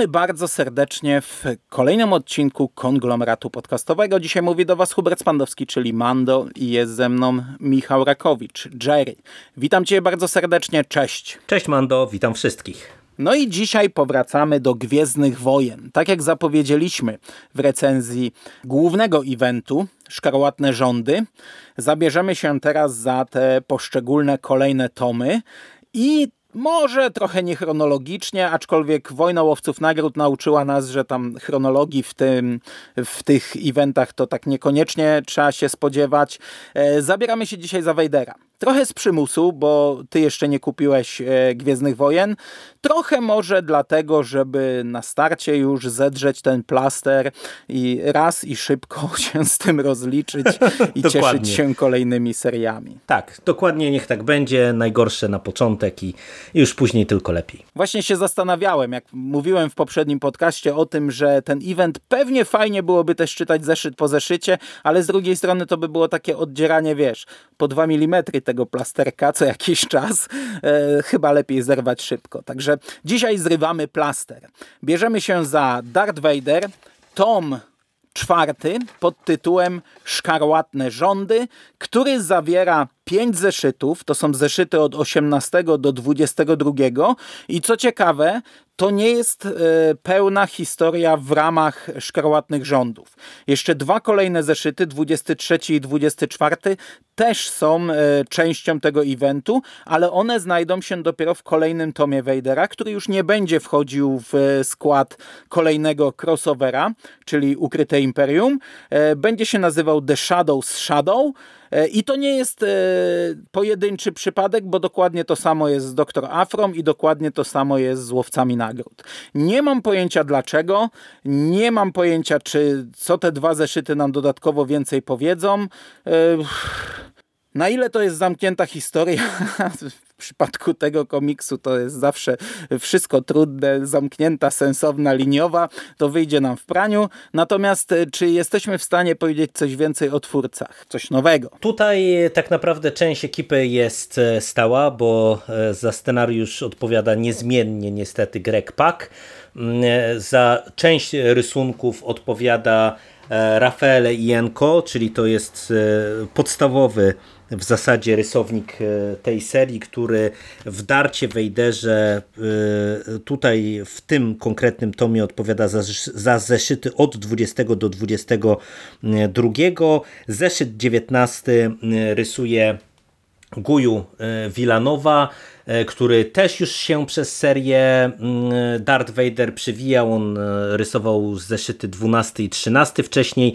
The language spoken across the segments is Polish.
Witamy bardzo serdecznie w kolejnym odcinku konglomeratu podcastowego. Dzisiaj mówi do Was Hubert Spandowski, czyli Mando i jest ze mną Michał Rakowicz, Jerry. Witam Cię bardzo serdecznie, cześć. Cześć Mando, witam wszystkich. No i dzisiaj powracamy do Gwiezdnych Wojen. Tak jak zapowiedzieliśmy w recenzji głównego eventu, Szkarłatne Rządy, zabierzemy się teraz za te poszczególne kolejne tomy i może trochę niechronologicznie, aczkolwiek Wojna Łowców Nagród nauczyła nas, że tam chronologii w, tym, w tych eventach to tak niekoniecznie trzeba się spodziewać. E, zabieramy się dzisiaj za Wejdera. Trochę z przymusu, bo ty jeszcze nie kupiłeś e, Gwiezdnych Wojen. Trochę może dlatego, żeby na starcie już zedrzeć ten plaster i raz i szybko się z tym rozliczyć i cieszyć się kolejnymi seriami. Tak, dokładnie niech tak będzie. Najgorsze na początek i już później tylko lepiej. Właśnie się zastanawiałem, jak mówiłem w poprzednim podcaście o tym, że ten event pewnie fajnie byłoby też czytać zeszyt po zeszycie, ale z drugiej strony to by było takie oddzieranie, wiesz, po 2 mm tego plasterka co jakiś czas. E, chyba lepiej zerwać szybko. Także dzisiaj zrywamy plaster. Bierzemy się za Darth Vader, tom czwarty pod tytułem Szkarłatne rządy, który zawiera pięć zeszytów, to są zeszyty od 18 do 22 i co ciekawe, to nie jest e, pełna historia w ramach szkarłatnych rządów. Jeszcze dwa kolejne zeszyty, 23 i 24, też są e, częścią tego eventu, ale one znajdą się dopiero w kolejnym tomie Vadera, który już nie będzie wchodził w e, skład kolejnego crossovera, czyli Ukryte Imperium. Będzie się nazywał The Shadows Shadow I to nie jest e, pojedynczy przypadek, bo dokładnie to samo jest z Dr. Afrom i dokładnie to samo jest z Łowcami Nagród. Nie mam pojęcia dlaczego, nie mam pojęcia, czy co te dwa zeszyty nam dodatkowo więcej powiedzą. Na ile to jest zamknięta historia, w przypadku tego komiksu to jest zawsze wszystko trudne, zamknięta, sensowna, liniowa, to wyjdzie nam w praniu. Natomiast e, czy jesteśmy w stanie powiedzieć coś więcej o twórcach? Coś nowego? Tutaj e, tak naprawdę część ekipy jest e, stała, bo za scenariusz odpowiada niezmiennie niestety Greg Pak. Mm, za część rysunków odpowiada Rafael Ienko, czyli to jest podstawowy w zasadzie rysownik e, tej serii, który w Darcie Wejderze e, tutaj w tym konkretnym tomie odpowiada za, za zeszyty od 20 do 22. Zeszyt 19 e, rysuje Guju Vilanowa, który też już się przez serię Darth Vader przywijał. On rysował zeszyty 12 i 13 wcześniej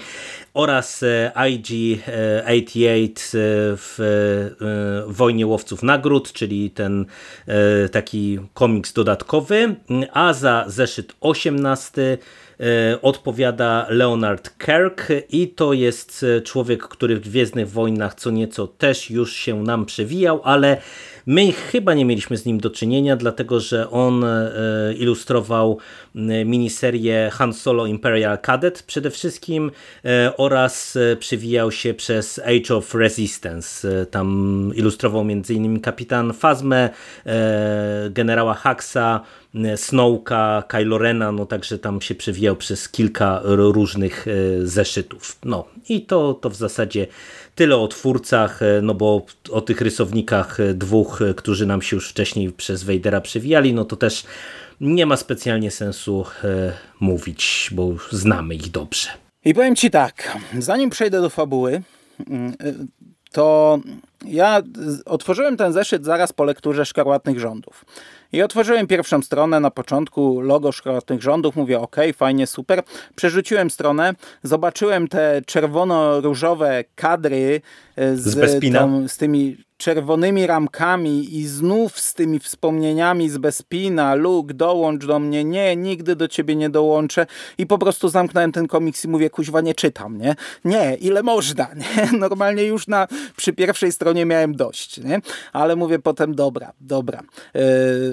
oraz e, IG-88 e, w e, Wojnie Łowców Nagród, czyli ten taki komiks dodatkowy, a za zeszyt 18 odpowiada Leonard Kirk i to jest człowiek, który w Gwiezdnych Wojnach co nieco też już się nam przewijał, ale My chyba nie mieliśmy z nim do czynienia, dlatego że on e, ilustrował miniserię Han Solo Imperial Cadet przede wszystkim e, oraz e, przywijał się przez Age of Resistance. Tam ilustrował m.in. kapitan Fazmę, generała Haxa, Snowka, Kylo Rena, no także tam się przewijał przez kilka różnych zeszytów. No i to, to w zasadzie tyle o twórcach, e, no bo o tych rysownikach e, dwóch, e, którzy nam się już wcześniej przez Wejdera przewijali, no to też nie ma specjalnie sensu mówić, bo znamy ich dobrze. I powiem Ci tak, zanim przejdę do fabuły, mm, to ja otworzyłem ten zeszyt zaraz po lekturze Szkarłatnych Rządów. I otworzyłem pierwszą stronę, na początku logo szkarłatnych rządów, mówię ok, fajnie, super. Przerzuciłem stronę, zobaczyłem te czerwono-różowe kadry z, z, tą, z tymi czerwonymi ramkami i znów z tymi wspomnieniami z Bespina, Luke, dołącz do mnie, nie, nigdy do ciebie nie dołączę i po prostu zamknąłem ten komiks i mówię, kuźwa, nie czytam, nie? Nie, ile można, nie? Normalnie już na, przy pierwszej stronie miałem dość, nie? Ale mówię potem, dobra, dobra. Yy,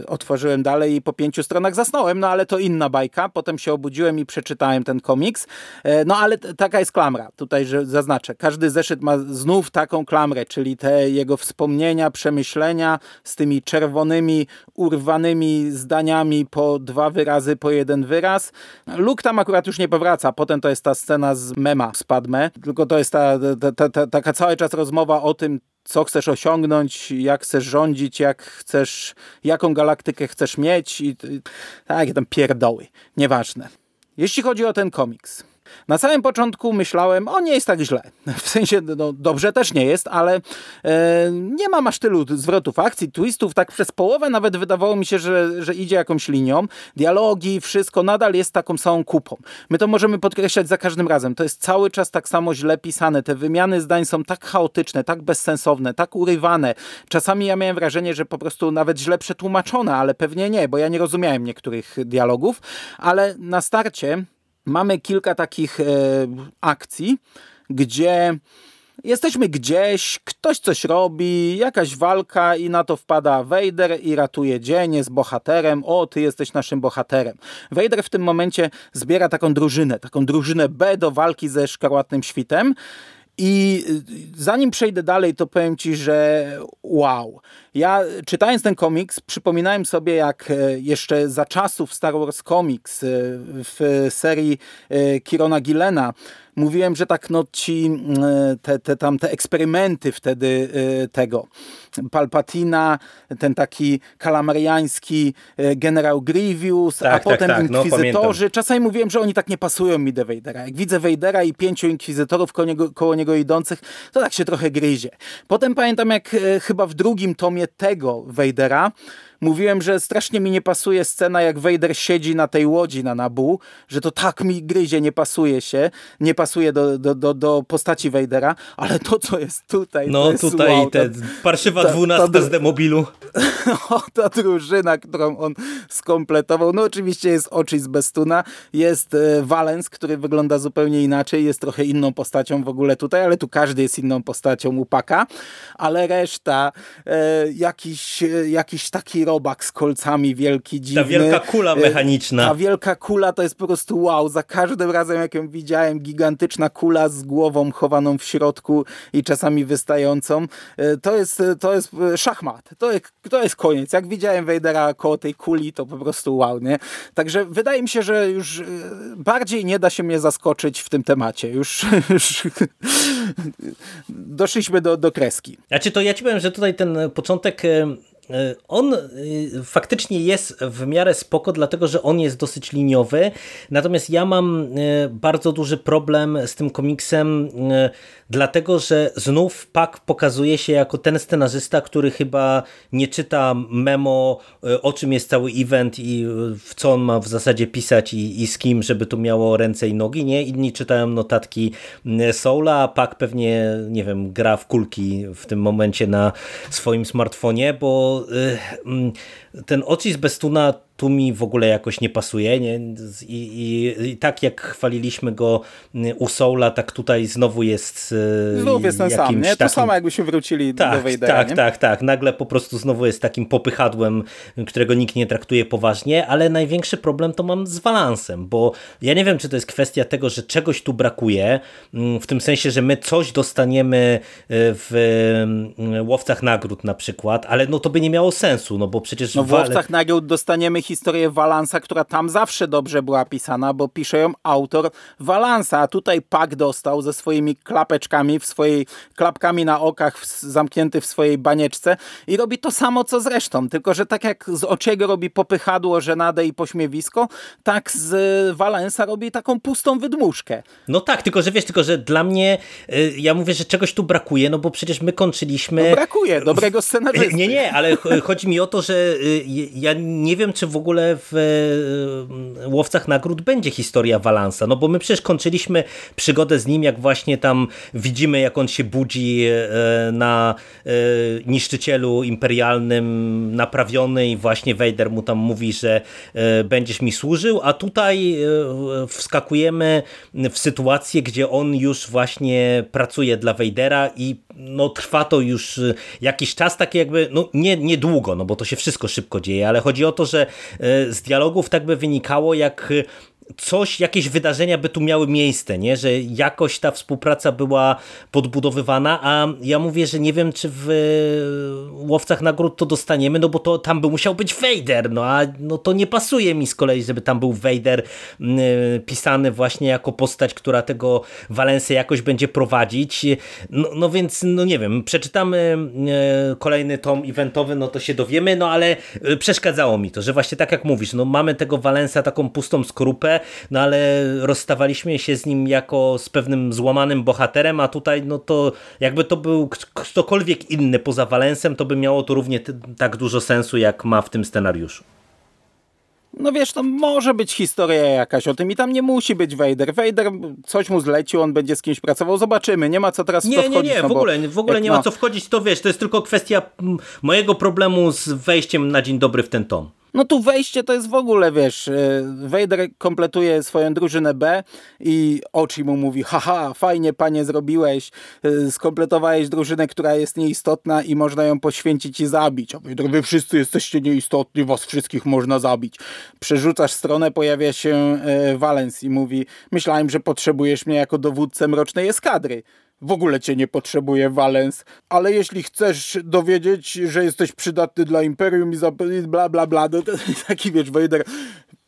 otworzyłem dalej i po pięciu stronach zasnąłem, no ale to inna bajka. Potem się obudziłem i przeczytałem ten komiks. Yy, no ale taka jest klamra, tutaj że zaznaczę. Każdy zeszyt ma znów taką klamrę, czyli te jego wspomnienia wspomnienia, przemyślenia z tymi czerwonymi, urwanymi zdaniami po dwa wyrazy, po jeden wyraz. Luke tam akurat już nie powraca, potem to jest ta scena z mema z Padme, tylko to jest ta, ta, ta, ta taka cały czas rozmowa o tym, co chcesz osiągnąć, jak chcesz rządzić, jak chcesz, jaką galaktykę chcesz mieć i, i takie tam pierdoły. Nieważne. Jeśli chodzi o ten komiks, na samym początku myślałem, o nie jest tak źle. W sensie, no, dobrze też nie jest, ale e, nie mam aż tylu zwrotów akcji, twistów. Tak przez połowę nawet wydawało mi się, że, że idzie jakąś linią. Dialogi, wszystko nadal jest taką samą kupą. My to możemy podkreślać za każdym razem. To jest cały czas tak samo źle pisane. Te wymiany zdań są tak chaotyczne, tak bezsensowne, tak urywane. Czasami ja miałem wrażenie, że po prostu nawet źle przetłumaczone, ale pewnie nie, bo ja nie rozumiałem niektórych dialogów. Ale na starcie mamy kilka takich e, akcji, gdzie jesteśmy gdzieś, ktoś coś robi, jakaś walka i na to wpada Vader i ratuje dzień, jest bohaterem. O, ty jesteś naszym bohaterem. Vader w tym momencie zbiera taką drużynę, taką drużynę B do walki ze Szkarłatnym Świtem. I zanim przejdę dalej, to powiem Ci, że wow. Ja czytając ten komiks, przypominałem sobie, jak e, jeszcze za czasów Star Wars Comics e, w serii e, Kirona Gillena mówiłem, że tak no ci te, te, tam te eksperymenty wtedy tego Palpatina, ten taki kalamariański generał Grievous, tak, a tak, potem tak, no, inkwizytorzy. No, czasami mówiłem, że oni tak nie pasują mi do Vadera. Jak widzę Vadera i pięciu inkwizytorów koło niego, koło niego idących, to tak się trochę gryzie. Potem pamiętam, jak chyba w drugim tomie tego Vadera, mówiłem, że strasznie mi nie pasuje scena, jak Vader siedzi na tej łodzi na Nabu, że to tak mi gryzie, nie pasuje się, nie pasuje do, do, do, do postaci Vadera, ale to, co jest tutaj, No jest, tutaj wow, te parszywa dwunastka z demobilu. No, ta drużyna, którą on skompletował, no oczywiście jest Oczy z Bestuna, jest e, Valens, który wygląda zupełnie inaczej, jest trochę inną postacią w ogóle tutaj, ale tu każdy jest inną postacią upaka, ale reszta, e, jakiś, e, jakiś taki robak z kolcami wielki, dziwny. Ta wielka kula e, mechaniczna. Ta wielka kula to jest po prostu wow. Za każdym razem jak ją widziałem, gigantyczna kula z głową chowaną w środku i czasami wystającą. E, to jest, to jest szachmat. To jest, to jest koniec. Jak widziałem Vadera koło tej kuli, to po prostu wow, nie? Także wydaje mi się, że już e, bardziej nie da się mnie zaskoczyć w tym temacie. Już, już doszliśmy do, do kreski. Znaczy to ja ci powiem, że tutaj ten początek E, on e, faktycznie jest w miarę spoko, dlatego że on jest dosyć liniowy, natomiast ja mam e, bardzo duży problem z tym komiksem, dlatego że znów Pak pokazuje się jako ten scenarzysta, który chyba nie czyta memo, o czym jest cały event i w co on ma w zasadzie pisać i, i z kim, żeby to miało ręce i nogi, nie? Inni czytają notatki Soula, a Pak pewnie, nie wiem, gra w kulki w tym momencie na swoim smartfonie, bo Y, mm, ten Ocis Bestuna tu mi w ogóle jakoś nie pasuje. Nie? I, i, I, tak jak chwaliliśmy go y, u Soula, tak tutaj znowu jest y, Znów jest ten sam, nie? To takim... samo jakbyśmy wrócili tak, do Vadera, Tak, nie? tak, tak. Nagle po prostu znowu jest takim popychadłem, którego nikt nie traktuje poważnie, ale największy problem to mam z balansem, bo ja nie wiem, czy to jest kwestia tego, że czegoś tu brakuje, mm, w tym sensie, że my coś dostaniemy w mm, Łowcach Nagród na przykład, ale no to by nie miało sensu, no bo przecież... No w Łowcach Nagród dostaniemy historię Walansa, która tam zawsze dobrze była pisana, bo pisze ją autor Walansa, a tutaj Pak dostał ze swoimi klapeczkami, w swojej klapkami na okach, zamknięty w swojej banieczce i robi to samo co zresztą, tylko że tak jak z Oczego robi popychadło, żenadę i pośmiewisko, tak z Walensa robi taką pustą wydmuszkę. No tak, tylko że wiesz, tylko że dla mnie, y, ja mówię, że czegoś tu brakuje, no bo przecież my kończyliśmy... No brakuje, dobrego scenarzysty. Nie, nie, ale chodzi mi o to, że y, ja nie wiem, czy w ogóle w e, Łowcach Nagród będzie historia Walansa, no bo my przecież kończyliśmy przygodę z nim, jak właśnie tam widzimy, jak on się budzi e, na e, niszczycielu imperialnym naprawiony i właśnie Vader mu tam mówi, że będziesz mi służył, a tutaj wskakujemy w sytuację, gdzie on już właśnie pracuje dla Vadera i no trwa to już jakiś czas, taki jakby, no nie, nie długo, no bo to się wszystko szybko dzieje, ale chodzi o to, że z dialogów tak by wynikało, jak coś, jakieś wydarzenia by tu miały miejsce, nie? że jakoś ta współpraca była podbudowywana, a ja mówię, że nie wiem, czy w Łowcach Nagród to dostaniemy, no bo to tam by musiał być Vader, no a no to nie pasuje mi z kolei, żeby tam był Vader pisany właśnie jako postać, która tego Valencję jakoś będzie prowadzić, no, no więc, no nie wiem, przeczytamy kolejny tom eventowy, no to się dowiemy, no ale przeszkadzało mi to, że właśnie tak jak mówisz, no mamy tego Valensa taką pustą skorupę, no ale rozstawaliśmy się z nim jako z pewnym złamanym bohaterem, a tutaj no to jakby to był ktokolwiek inny poza Valensem, to by miało to równie tak dużo sensu, jak ma w tym scenariuszu. No wiesz, to może być historia jakaś o tym i tam nie musi być Vader. Vader coś mu zlecił, on będzie z kimś pracował, zobaczymy. Nie ma co teraz nie, w to wchodzić. Nie, nie, no w ogóle, w ogóle nie ma co wchodzić, to wiesz, to jest tylko kwestia mojego problemu z wejściem na dzień dobry w ten ton. No tu wejście to jest w ogóle, wiesz, e, Vader kompletuje swoją drużynę B i Ochi mu mówi, haha, fajnie panie zrobiłeś, e, skompletowałeś drużynę, która jest nieistotna i można ją poświęcić i zabić. A Vader, wy wszyscy jesteście nieistotni, was wszystkich można zabić. Przerzucasz stronę, pojawia się e, Valens i mówi, myślałem, że potrzebujesz mnie jako dowódcę mrocznej eskadry. W ogóle cię nie potrzebuje, Valens, ale jeśli chcesz dowiedzieć, że jesteś przydatny dla Imperium i bla bla bla, no taki wiesz, Vader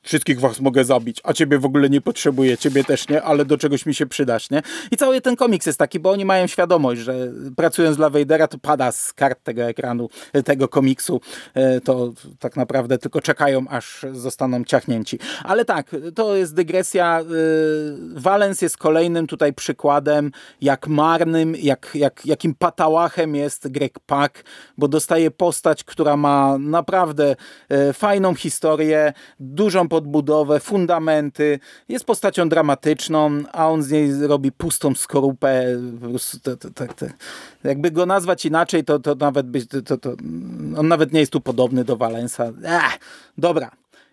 wszystkich was mogę zabić, a ciebie w ogóle nie potrzebuję, ciebie też nie, ale do czegoś mi się przydasz, nie? I cały ten komiks jest taki, bo oni mają świadomość, że pracując dla Vadera, to pada z kart tego ekranu, tego komiksu, e, to tak naprawdę tylko czekają, aż zostaną ciachnięci. Ale tak, to jest dygresja. E, Valens jest kolejnym tutaj przykładem, jak marnym, jak, jak, jakim patałachem jest Greg Pak, bo dostaje postać, która ma naprawdę e, fajną historię, dużą podbudowę, fundamenty. Jest postacią dramatyczną, a on z niej robi pustą skorupę. Po prostu to, to, to, jakby go nazwać inaczej, to, to nawet być, to, to, on nawet nie jest tu podobny do Valensa. Ech, dobra,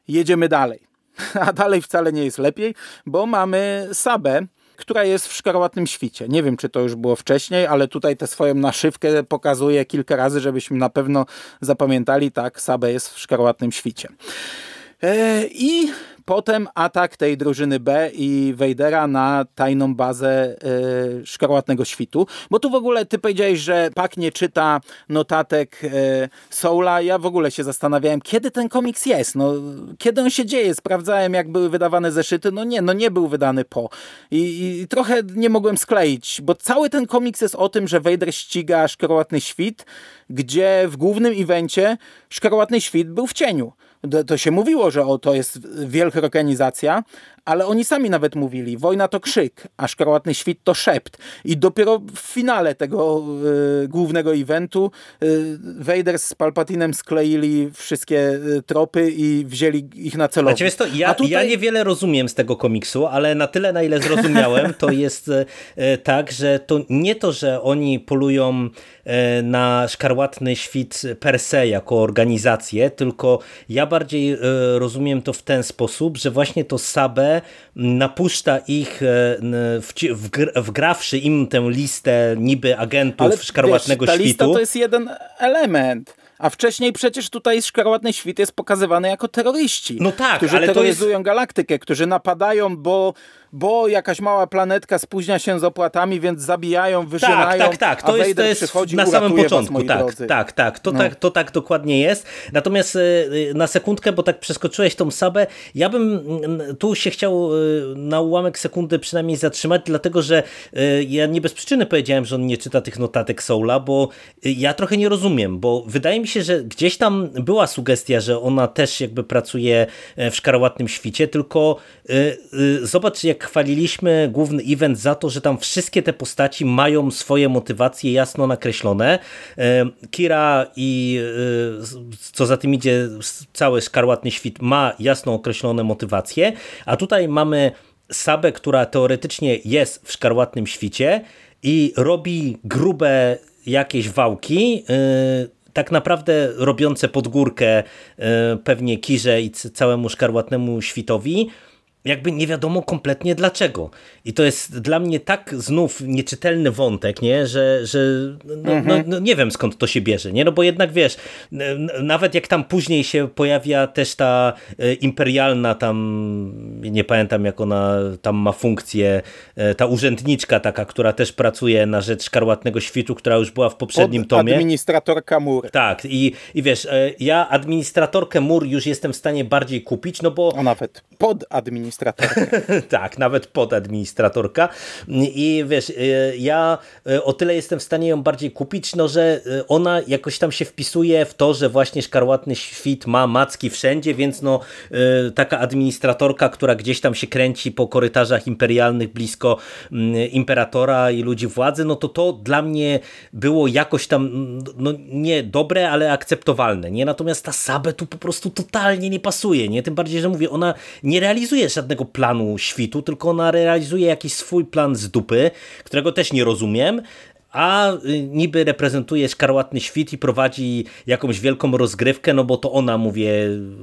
jedziemy dalej. A dalej wcale nie jest lepiej, bo mamy Sabę, która jest w szkarłatnym świcie. Nie wiem, czy to już było wcześniej, ale tutaj tę swoją naszywkę pokazuję kilka razy, żebyśmy na pewno zapamiętali, tak, Sabę jest w szkarłatnym świcie. E, I potem atak tej drużyny B i Vadera na tajną bazę e, Szkarłatnego Świtu. Bo tu w ogóle ty powiedziałeś, że Pak nie czyta notatek e, Soula. Ja w ogóle się zastanawiałem, kiedy ten komiks jest. No, kiedy on się dzieje? Sprawdzałem, jak były wydawane zeszyty. No nie, no nie był wydany po. I, I, trochę nie mogłem skleić, bo cały ten komiks jest o tym, że Vader ściga Szkarłatny Świt, gdzie w głównym evencie Szkarłatny Świt był w cieniu to się mówiło, że o, to jest wielka organizacja, ale oni sami nawet mówili, wojna to krzyk, a szkarłatny świt to szept. I dopiero w finale tego y, głównego eventu y, Vader z Palpatinem skleili wszystkie y, tropy i wzięli ich na celownik. Znaczy, to, ja, tutaj... ja niewiele rozumiem z tego komiksu, ale na tyle, na ile zrozumiałem, to jest tak, że to nie to, że oni polują na szkarłatny świt per se jako organizację, tylko ja bardziej rozumiem to w ten sposób, że właśnie to Sabę napuszcza ich e, wgrawszy im tę listę niby agentów Ale, Szkarłatnego wiesz, ta Świtu. lista to jest jeden element. A wcześniej przecież tutaj Szkarłatny Świt jest pokazywany jako terroryści. No tak, którzy ale terroryzują jest... galaktykę, którzy napadają, bo bo jakaś mała planetka spóźnia się z opłatami, więc zabijają, wyżynają, tak, tak, tak. To jest, to jest na samym początku. tak, drodzy. tak, tak. To, no. tak. to tak dokładnie jest. Natomiast e, e, na sekundkę, bo tak przeskoczyłeś tą sabę, ja bym mm, tu się chciał e, na ułamek sekundy przynajmniej zatrzymać, dlatego że ja nie bez przyczyny powiedziałem, że on nie czyta tych notatek Soula, bo ja trochę nie rozumiem, bo wydaje mi się, że gdzieś tam była sugestia, że ona też jakby pracuje w szkarłatnym świcie, tylko zobacz jak chwaliliśmy główny event za to, że tam wszystkie te postaci mają swoje motywacje jasno nakreślone. E, Kira i e, co za tym idzie cały Szkarłatny Świt ma jasno określone motywacje, a tutaj mamy Sabę, która teoretycznie jest w Szkarłatnym Świcie i robi grube jakieś wałki, e, tak naprawdę robiące podgórkę pewnie Kirze i całemu Szkarłatnemu Świtowi, jakby nie wiadomo kompletnie dlaczego. I to jest dla mnie tak znów nieczytelny wątek, nie? że, że no, no mhm. no, nie wiem skąd to się bierze, nie? no bo jednak wiesz, nawet jak tam później się pojawia też ta e, imperialna tam, nie pamiętam jak ona tam ma funkcję, e, ta urzędniczka taka, która też pracuje na rzecz Szkarłatnego Świtu, która już była w poprzednim Pod tomie. Administratorka mur. Tak, i, i wiesz, e, ja administratorkę mur już jestem w stanie bardziej kupić, no bo... A nawet pod administratorkę. tak, nawet pod administratorka. I wiesz, e, ja e, o tyle jestem w stanie ją bardziej kupić, no że ona jakoś tam się wpisuje w to, że właśnie Szkarłatny Świt ma macki wszędzie, więc no taka administratorka, która gdzieś tam się kręci po korytarzach imperialnych blisko imperatora i ludzi władzy, no to to dla mnie było jakoś tam no nie dobre, ale akceptowalne, nie? Natomiast ta Sabę tu po prostu totalnie nie pasuje, nie? Tym bardziej, że mówię, ona nie realizuje żadnego planu świtu, tylko ona realizuje jakiś swój plan z dupy, którego też nie rozumiem, a y, niby reprezentuje szkarłatny świt i prowadzi jakąś wielką rozgrywkę, no bo to ona, mówię,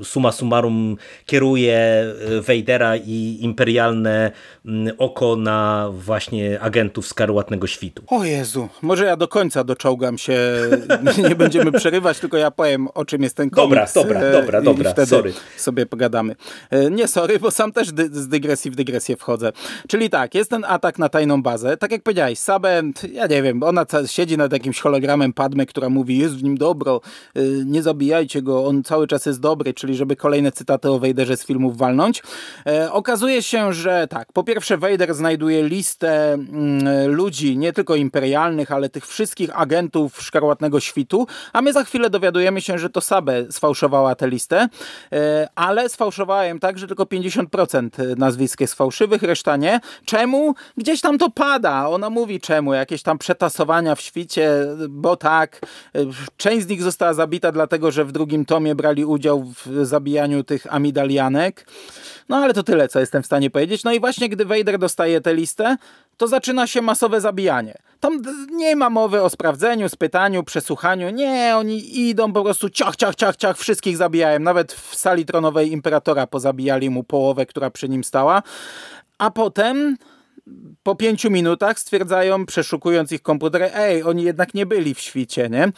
suma summarum kieruje y, Wejdera i imperialne mm, oko na właśnie agentów szkarłatnego świtu. O Jezu, może ja do końca doczołgam się, nie będziemy przerywać, tylko ja powiem o czym jest ten komiks. Dobra, dobra, dobra, dobra, wtedy sorry. sobie pogadamy. E, nie, sorry, bo sam też dy z dygresji w dygresję wchodzę. Czyli tak, jest ten atak na tajną bazę, tak jak powiedziałeś, Sabent, ja nie wiem, ona siedzi nad jakimś hologramem Padme, która mówi, jest w nim dobro, y, nie zabijajcie go, on cały czas jest dobry, czyli żeby kolejne cytaty o Wejderze z filmów walnąć. E, okazuje się, że tak, po pierwsze Wejder znajduje listę mm, ludzi, nie tylko imperialnych, ale tych wszystkich agentów Szkarłatnego Świtu, a my za chwilę dowiadujemy się, że to Sabe sfałszowała tę listę, e, ale sfałszowała ją tak, że tylko 50% nazwisk jest fałszywych, reszta nie. Czemu? Gdzieś tam to pada. Ona mówi czemu, jakieś tam przetasowanie w świcie, bo tak, część z nich została zabita dlatego, że w drugim tomie brali udział w zabijaniu tych amidalianek. No ale to tyle, co jestem w stanie powiedzieć. No i właśnie gdy Vader dostaje tę listę, to zaczyna się masowe zabijanie. Tam nie ma mowy o sprawdzeniu, spytaniu, przesłuchaniu. Nie, oni idą po prostu ciach, ciach, ciach, ciach, wszystkich zabijają. Nawet w sali tronowej Imperatora pozabijali mu połowę, która przy nim stała. A potem po pięciu minutach stwierdzają, przeszukując ich komputery, ej, oni jednak nie byli w świcie, nie?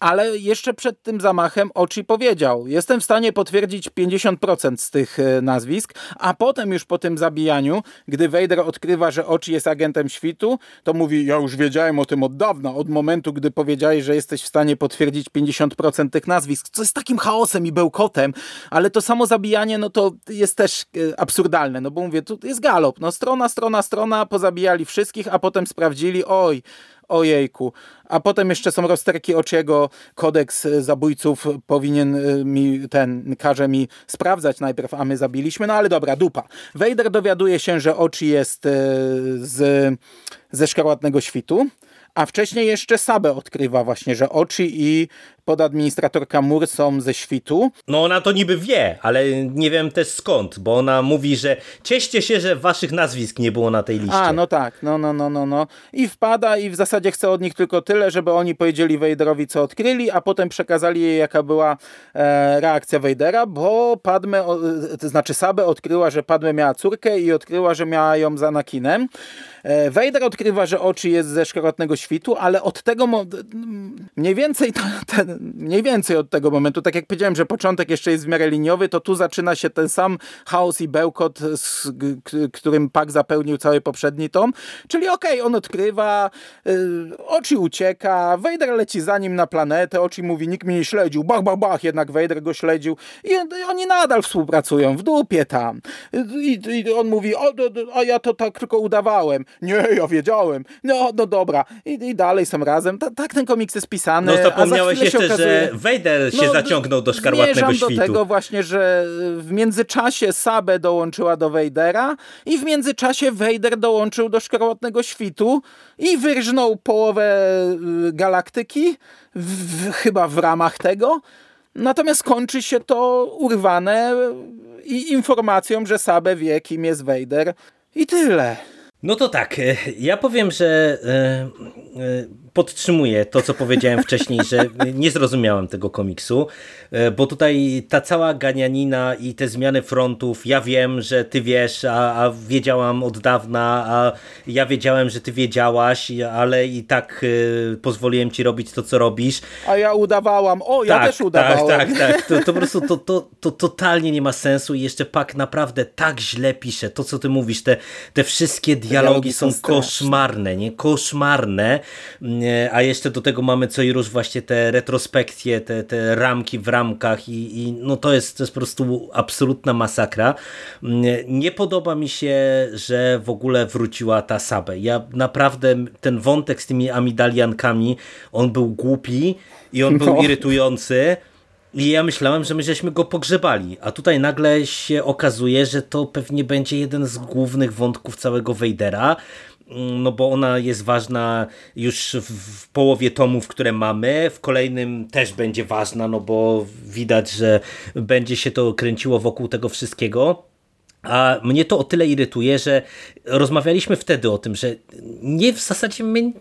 Ale jeszcze przed tym zamachem Ochi powiedział, jestem w stanie potwierdzić 50% z tych e, nazwisk, a potem już po tym zabijaniu, gdy Vader odkrywa, że Ochi jest agentem świtu, to mówi, ja już wiedziałem o tym od dawna, od momentu, gdy powiedziałeś, że jesteś w stanie potwierdzić 50% tych nazwisk, co jest takim chaosem i bełkotem, ale to samo zabijanie, no to jest też e, absurdalne, no bo mówię, tu jest galop, no strona, strona, strona, pozabijali wszystkich, a potem sprawdzili, oj, ojejku. A potem jeszcze są rozterki Ochiego, kodeks zabójców powinien y, mi, ten, każe mi sprawdzać najpierw, a my zabiliśmy, no ale dobra, dupa. Vader dowiaduje się, że Ochi jest y, z, ze szkarłatnego świtu, a wcześniej jeszcze Sabę odkrywa właśnie, że Ochi i podadministratorka Mur są ze świtu. No ona to niby wie, ale nie wiem też skąd, bo ona mówi, że cieszcie się, że waszych nazwisk nie było na tej liście. A, no tak, no, no, no, no, no. I wpada i w zasadzie chce od nich tylko tyle, żeby oni powiedzieli Wejderowi, co odkryli, a potem przekazali jej, jaka była e, reakcja Wejdera, bo Padme, o, to znaczy Sabę odkryła, że Padme miała córkę i odkryła, że miała ją za Anakinem. Vader odkrywa, że oczy jest ze szkarłatnego świtu, ale od tego mniej więcej to, ten, mniej więcej od tego momentu, tak jak powiedziałem, że początek jeszcze jest w miarę liniowy, to tu zaczyna się ten sam chaos i bełkot, z którym Pak zapełnił cały poprzedni tom. Czyli okej, okay, on odkrywa, yy, oczy ucieka, Vader leci za nim na planetę, oczy mówi, nikt mnie nie śledził, bach, bach, bach, jednak Vader go śledził i, i oni nadal współpracują, w dupie tam. I, i on mówi, o, a ja to tak tylko udawałem. Nie, ja wiedziałem. No, no dobra. I, i dalej są razem. tak ten komiks jest pisany. No zapomniałeś jeszcze, okazuje... że Vader się no, zaciągnął do Szkarłatnego Świtu. do tego właśnie, że w międzyczasie Sabę dołączyła do Vadera i w międzyczasie Vader dołączył do Szkarłatnego Świtu i wyrżnął połowę y, galaktyki, w, chyba w ramach tego. Natomiast kończy się to urwane i informacją, że Sabę wie, kim jest Vader. I tyle. No to tak, e, ja powiem, że podtrzymuję to, co powiedziałem wcześniej, że nie zrozumiałem tego komiksu, e, bo tutaj ta cała ganianina i te zmiany frontów, ja wiem, że ty wiesz, a, a wiedziałam od dawna, a ja wiedziałem, że ty wiedziałaś, ale i tak y, pozwoliłem ci robić to, co robisz. A ja udawałam, o, ja tak, też udawałam. Tak, tak, tak. To, to po prostu to, to, to totalnie nie ma sensu i jeszcze Pak naprawdę tak źle pisze. To, co ty mówisz, te, te wszystkie dialogi, dialogi są, są koszmarne, nie? Koszmarne. Mm, a jeszcze do tego mamy co i róż właśnie te retrospekcje, te, te ramki w ramkach i, i no to jest, to jest po prostu absolutna masakra. Mm, nie podoba mi się, że w ogóle wróciła ta Sabe. Ja naprawdę ten wątek z tymi amidaliankami, on był głupi i on był no. irytujący. I ja myślałem, że my żeśmy go pogrzebali, a tutaj nagle się okazuje, że to pewnie będzie jeden z głównych wątków całego Wejdera, no bo ona jest ważna już w połowie tomów, które mamy, w kolejnym też będzie ważna, no bo widać, że będzie się to kręciło wokół tego wszystkiego. A mnie to o tyle irytuje, że rozmawialiśmy wtedy o tym, że nie w zasadzie my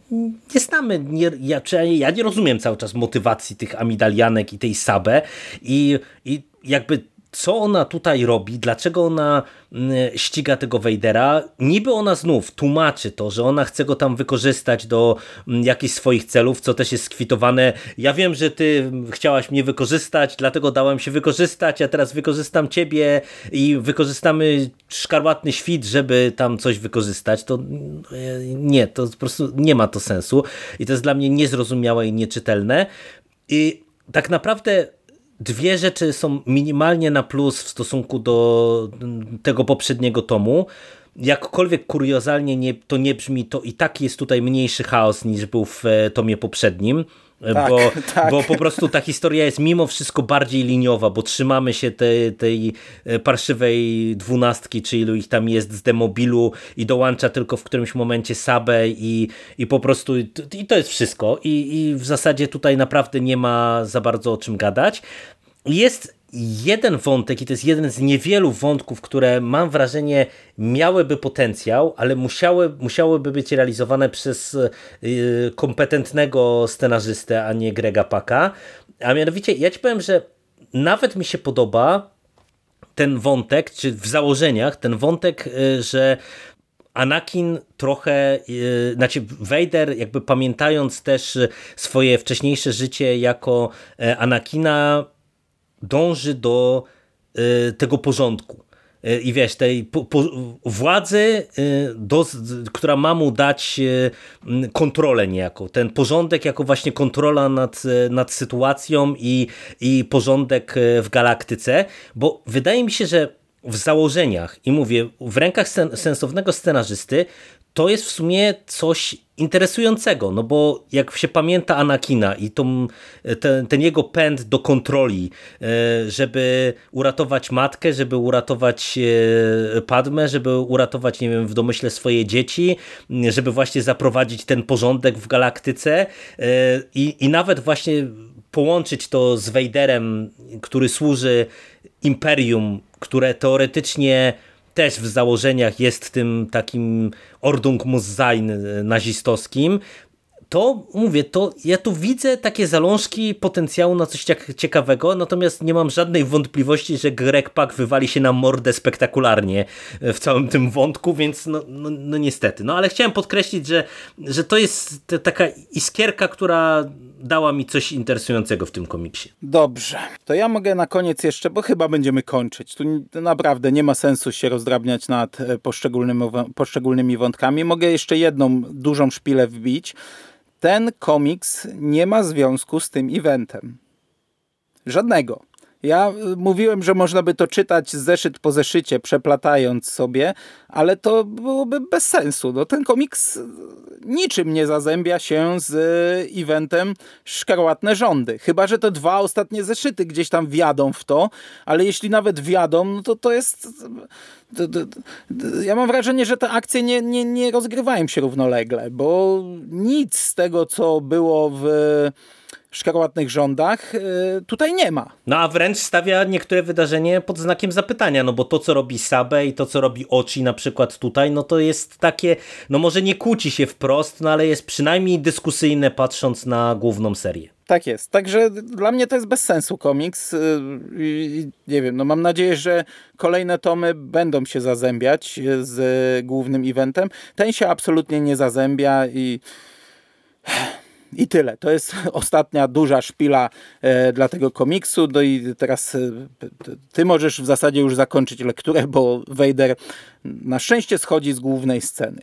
nie znamy, nie, ja, ja nie rozumiem cały czas motywacji tych amidalianek i tej Sabe i, i jakby co ona tutaj robi, dlaczego ona mm, ściga tego Wejdera. Niby ona znów tłumaczy to, że ona chce go tam wykorzystać do mm, jakichś swoich celów, co też jest skwitowane. Ja wiem, że ty chciałaś mnie wykorzystać, dlatego dałem się wykorzystać, a teraz wykorzystam ciebie i wykorzystamy szkarłatny świt, żeby tam coś wykorzystać. To mm, nie, to po prostu nie ma to sensu i to jest dla mnie niezrozumiałe i nieczytelne. I tak naprawdę dwie rzeczy są minimalnie na plus w stosunku do tego poprzedniego tomu. Jakkolwiek kuriozalnie nie, to nie brzmi, to i tak jest tutaj mniejszy chaos niż był w e, tomie poprzednim. Tak, bo, tak. bo po prostu ta historia jest mimo wszystko bardziej liniowa, bo trzymamy się tej, tej parszywej dwunastki, czy ilu ich tam jest z demobilu i dołącza tylko w którymś momencie Sabę i, i po prostu i to jest wszystko I, i w zasadzie tutaj naprawdę nie ma za bardzo o czym gadać. Jest jeden wątek i to jest jeden z niewielu wątków, które mam wrażenie miałyby potencjał, ale musiały, musiałyby być realizowane przez y, kompetentnego scenarzystę, a nie Grega Paka. A mianowicie ja ci powiem, że nawet mi się podoba ten wątek, czy w założeniach ten wątek, y, że Anakin trochę, yy, znaczy Vader jakby pamiętając też swoje wcześniejsze życie jako Anakina dąży do y, tego porządku. Y, I wiesz, tej po, po, władzy, y, do, która ma mu dać kontrolę niejako. Ten porządek jako właśnie kontrola nad, nad sytuacją i, i porządek w galaktyce, bo wydaje mi się, że w założeniach i mówię, w rękach sen, sensownego scenarzysty to jest w sumie coś interesującego, no bo jak się pamięta Anakina i tą, ten, ten, jego pęd do kontroli, e, żeby uratować matkę, żeby uratować e, Padmę, żeby uratować, nie wiem, w domyśle swoje dzieci, żeby właśnie zaprowadzić ten porządek w galaktyce e, i, i nawet właśnie połączyć to z Wejderem, który służy Imperium, które teoretycznie też w założeniach jest tym takim Ordnung muss sein nazistowskim, to mówię, to ja tu widzę takie zalążki potencjału na coś ciekawego, natomiast nie mam żadnej wątpliwości, że Greg Pak wywali się na mordę spektakularnie w całym tym wątku, więc no, no, no niestety. No ale chciałem podkreślić, że, że to jest taka iskierka, która dała mi coś interesującego w tym komiksie. Dobrze, to ja mogę na koniec jeszcze, bo chyba będziemy kończyć. Tu naprawdę nie ma sensu się rozdrabniać nad e, poszczególnymi, poszczególnymi wątkami. Mogę jeszcze jedną dużą szpilę wbić ten komiks nie ma związku z tym eventem. Żadnego. Ja y, mówiłem, że można by to czytać zeszyt po zeszycie, przeplatając sobie, ale to byłoby bez sensu. No, ten komiks niczym nie zazębia się z eventem Szkarłatne Rządy. Chyba, że te dwa ostatnie zeszyty gdzieś tam wjadą w to, ale jeśli nawet wjadą, no to to jest... Ja mam wrażenie, że te akcje nie, nie, nie rozgrywają się równolegle, bo nic z tego, co było w szkarłatnych rządach e, tutaj nie ma. No a wręcz stawia niektóre wydarzenie pod znakiem zapytania, no bo to co robi Sabe i to co robi Ochi na przykład tutaj, no to jest takie, no może nie kłóci się wprost, no ale jest przynajmniej dyskusyjne patrząc na główną serię. Tak jest. Także dla mnie to jest bez sensu komiks. Y, I, nie wiem, no mam nadzieję, że kolejne tomy będą się zazębiać z głównym eventem. Ten się absolutnie nie zazębia i i tyle. To jest ostatnia duża szpila e, dla tego komiksu. No i teraz e, ty możesz w zasadzie już zakończyć lekturę, bo Vader na szczęście schodzi z głównej sceny.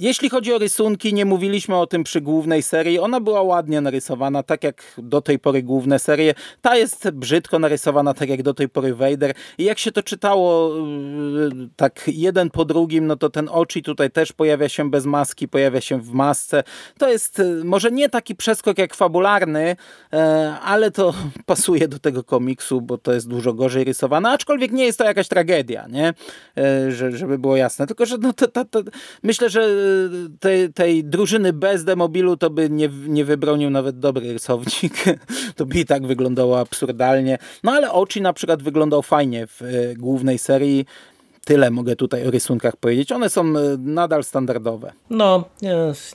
Jeśli chodzi o rysunki, nie mówiliśmy o tym przy głównej serii. Ona była ładnie narysowana, tak jak do tej pory główne serie. Ta jest brzydko narysowana, tak jak do tej pory Vader. I jak się to czytało yy, tak jeden po drugim, no to ten oczy tutaj też pojawia się bez maski, pojawia się w masce. To jest yy, może nie taki przeskok jak fabularny, yy, ale to pasuje do tego komiksu, bo to jest dużo gorzej rysowane, aczkolwiek nie jest to jakaś tragedia, nie? żeby było jasne. Tylko, że no to, to, to myślę, że tej, tej drużyny bez demobilu to by nie, nie wybronił nawet dobry rysownik. to by i tak wyglądało absurdalnie. No ale Oczy na przykład wyglądał fajnie w e, głównej serii. Tyle mogę tutaj o rysunkach powiedzieć. One są e, nadal standardowe. No,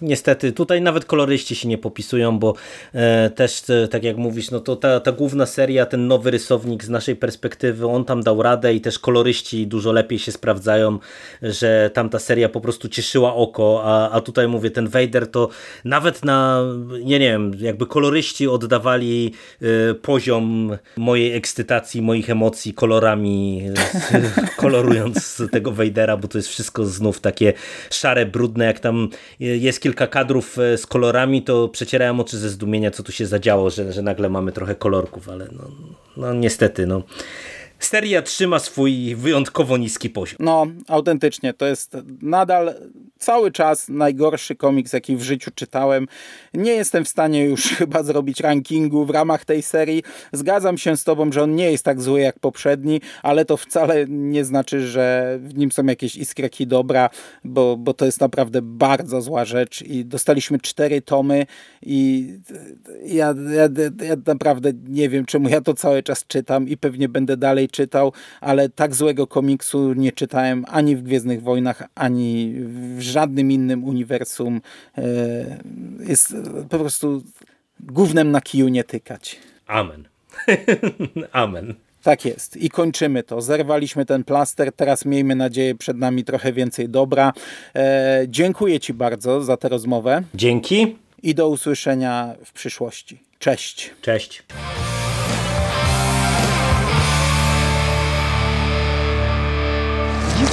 niestety. Tutaj nawet koloryści się nie popisują, bo e, też, e, tak jak mówisz, no to ta, ta główna seria, ten nowy rysownik z naszej perspektywy, on tam dał radę i też koloryści dużo lepiej się sprawdzają, że tamta seria po prostu cieszyła oko, a, a tutaj mówię, ten Vader to nawet na, nie, nie wiem, jakby koloryści oddawali e, poziom mojej ekscytacji, moich emocji kolorami, e, kolorując z tego Vadera, bo to jest wszystko znów takie szare, brudne. Jak tam jest kilka kadrów e, z kolorami, to przecierałem oczy ze zdumienia, co tu się zadziało, że, że nagle mamy trochę kolorków, ale no, no niestety, no. Seria trzyma swój wyjątkowo niski poziom. No, autentycznie. To jest nadal cały czas najgorszy komiks, jaki w życiu czytałem. Nie jestem w stanie już chyba zrobić rankingu w ramach tej serii. Zgadzam się z tobą, że on nie jest tak zły jak poprzedni, ale to wcale nie znaczy, że w nim są jakieś iskreki dobra, bo, bo to jest naprawdę bardzo zła rzecz i dostaliśmy cztery tomy i ja, ja, ja naprawdę nie wiem, czemu ja to cały czas czytam i pewnie będę dalej czytał, ale tak złego komiksu nie czytałem ani w Gwiezdnych Wojnach, ani w żadnym innym uniwersum. E, jest po prostu głównym na kiju nie tykać. Amen. Amen. Tak jest. I kończymy to. Zerwaliśmy ten plaster. Teraz miejmy nadzieję przed nami trochę więcej dobra. E, dziękuję Ci bardzo za tę rozmowę. Dzięki. I do usłyszenia w przyszłości. Cześć. Cześć.